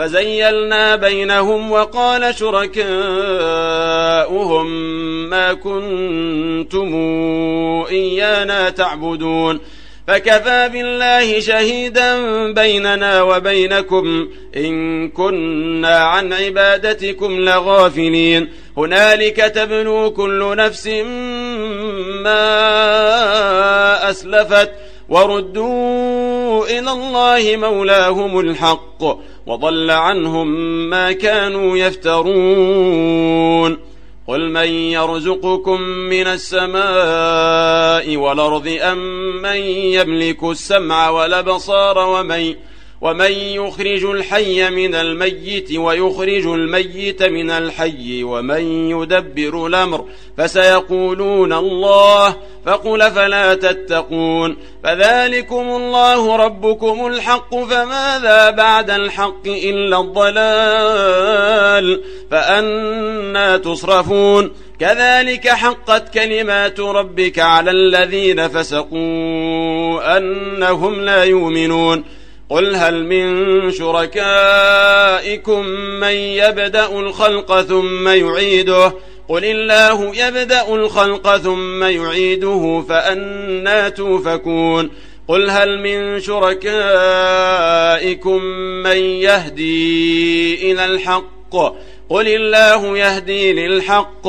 فزيلنا بينهم وقال شركاؤهم ما كنتم إيانا تعبدون فكفى بالله شهيدا بيننا وبينكم إن كنا عن عبادتكم لغافلين هنالك تبلو كل نفس ما أسلفت وردوا إلى الله مولاهم الحق وضل عنهم ما كانوا يفترون. قل من يرزقكم من السماء والأرض أم من يملك السمع والأبصار ومن ومن يخرج الحي من الميت ويخرج الميت من الحي ومن يدبر الأمر فسيقولون الله فقل فلا تتقون فذلكم الله ربكم الحق فماذا بعد الحق إلا الضلال فأنا تصرفون كذلك حقت كلمات ربك على الذين فسقوا أنهم لا يؤمنون قل هل من شركائكم من يبدأ الخلق ثم يعيده؟ قل الله يبدأ الخلق ثم يعيده فأنا توفكون. قل هل من شركائكم من يهدي إلى الحق؟ قل الله يهدي للحق.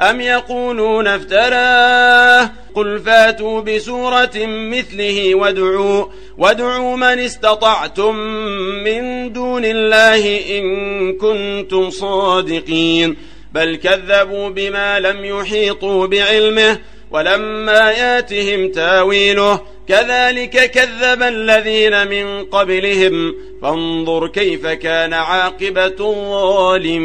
أم يقولون افتراه؟ قل فاتوا بسورة مثله وادعوا وادعوا من استطعتم من دون الله إن كنتم صادقين. بل كذبوا بما لم يحيطوا بعلمه ولما ياتهم تاويله كذلك كذب الذين من قبلهم. فانظر كيف كان عاقبة الظالمين.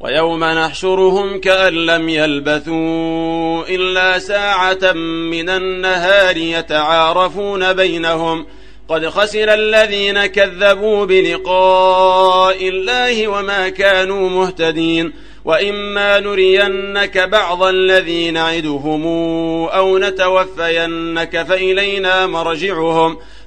ويوم نحشرهم كأن لم يلبثوا إلا ساعة من النهار يتعارفون بينهم. قد خسر الذين كذبوا بلقاء الله وما كانوا مهتدين. وإما نرينك بعض الذي نعدهم أو نتوفينك فإلينا مرجعهم.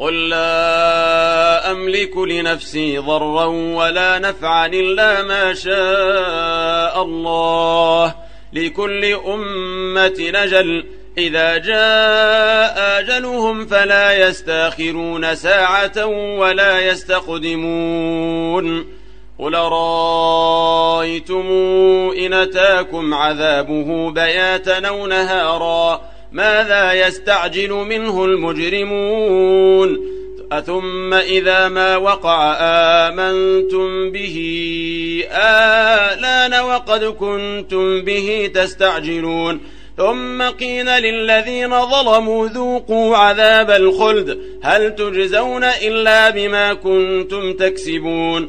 قل لا أملك لنفسي ضرا ولا نفعا إلا ما شاء الله. لكل أمة نجل. إذا جاء أجلهم فلا يستأخرون ساعة ولا يستقدمون. قل رأيتم إن أتاكم عذابه بياتا أو نهارا ماذا يستعجل منه المجرمون؟ أثم إذا ما وقع آمنتم به آلان وقد كنتم به تستعجلون؟ ثم قيل للذين ظلموا ذوقوا عذاب الخلد هل تجزون إلا بما كنتم تكسبون؟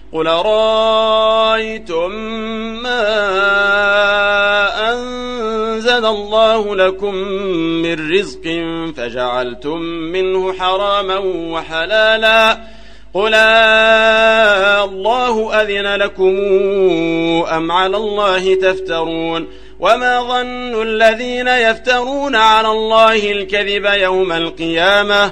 قل رأيتم ما أنزل الله لكم من رزق فجعلتم منه حراما وحلالا قل الله أذن لكم أم على الله تفترون وما ظن الذين يفترون على الله الكذب يوم القيامة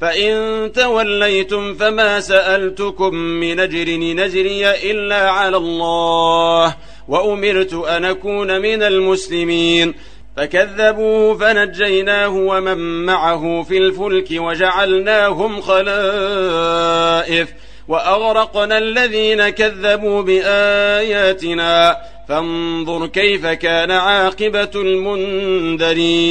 فإن توليتم فما سألتكم من أجر نجري إلا على الله وأمرت أن أكون من المسلمين فكذبوه فنجيناه ومن معه في الفلك وجعلناهم خلائف وأغرقنا الذين كذبوا بآياتنا فانظر كيف كان عاقبة المنذرين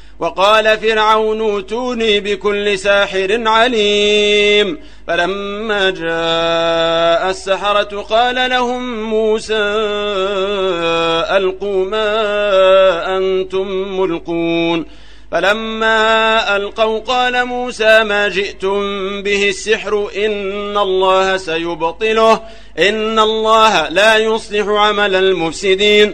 وقال فرعون اوتوني بكل ساحر عليم. فلما جاء السحرة قال لهم موسى ألقوا ما أنتم ملقون. فلما ألقوا قال موسى ما جئتم به السحر إن الله سيبطله إن الله لا يصلح عمل المفسدين.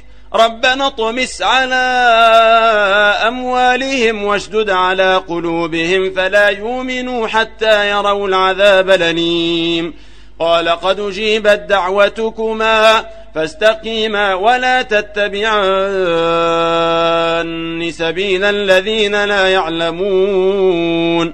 ربنا اطمس على أموالهم واشدد على قلوبهم فلا يؤمنوا حتى يروا العذاب الأليم. قال قد أجيبت دعوتكما فاستقيما ولا تتبعان سبيل الذين لا يعلمون.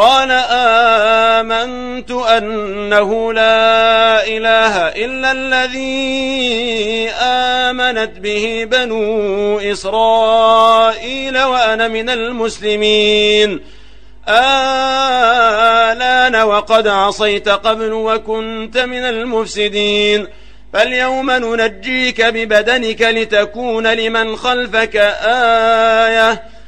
قال آمنت أنه لا إله إلا الذي آمنت به بنو إسرائيل وأنا من المسلمين. آلان وقد عصيت قبل وكنت من المفسدين. فاليوم ننجيك ببدنك لتكون لمن خلفك آية.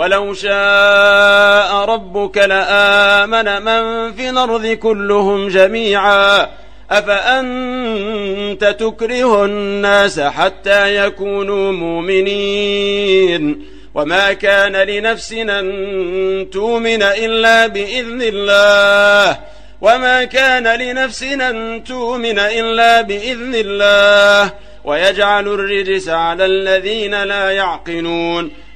ولو شاء ربك لآمن من في الأرض كلهم جميعا. أفأنت تكره الناس حتى يكونوا مؤمنين؟ وما كان لنفس أن تؤمن إلا بإذن الله. وما كان لنفس أن تؤمن إلا بإذن الله. ويجعل الرجس على الذين لا يعقلون.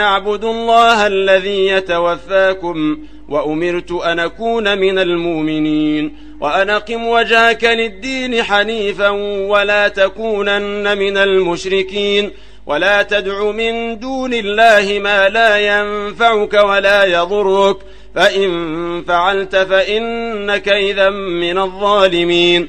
اعبد الله الذي يتوفاكم وأمرت أن أكون من المؤمنين وأن أقم وجهك للدين حنيفا ولا تكونن من المشركين ولا تدع من دون الله ما لا ينفعك ولا يضرك فإن فعلت فإنك إذا من الظالمين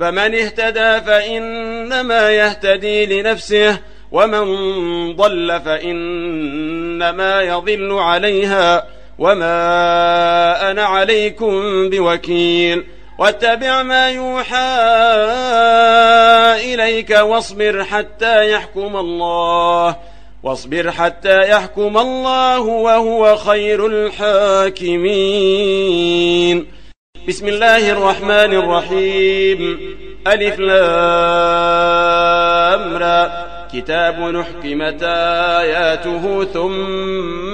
فمن اهتدى فإنما يهتدي لنفسه ومن ضل فإنما يضل عليها وما أنا عليكم بوكيل. واتبع ما يوحى إليك واصبر حتى يحكم الله. واصبر حتى يحكم الله وهو خير الحاكمين. بسم الله الرحمن الرحيم. ألف لامرأ كتاب نحكمت آياته ثم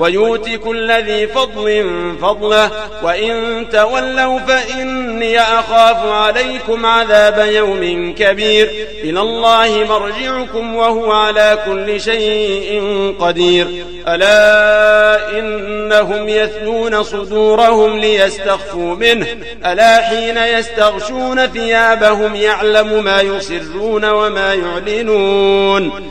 ويؤت كل ذي فضل فضله. وإن تولوا فإني أخاف عليكم عذاب يوم كبير. إلى الله مرجعكم وهو على كل شيء قدير. ألا إنهم يثنون صدورهم ليستخفوا منه. ألا حين يستغشون ثيابهم يعلم ما يسرون وما يعلنون.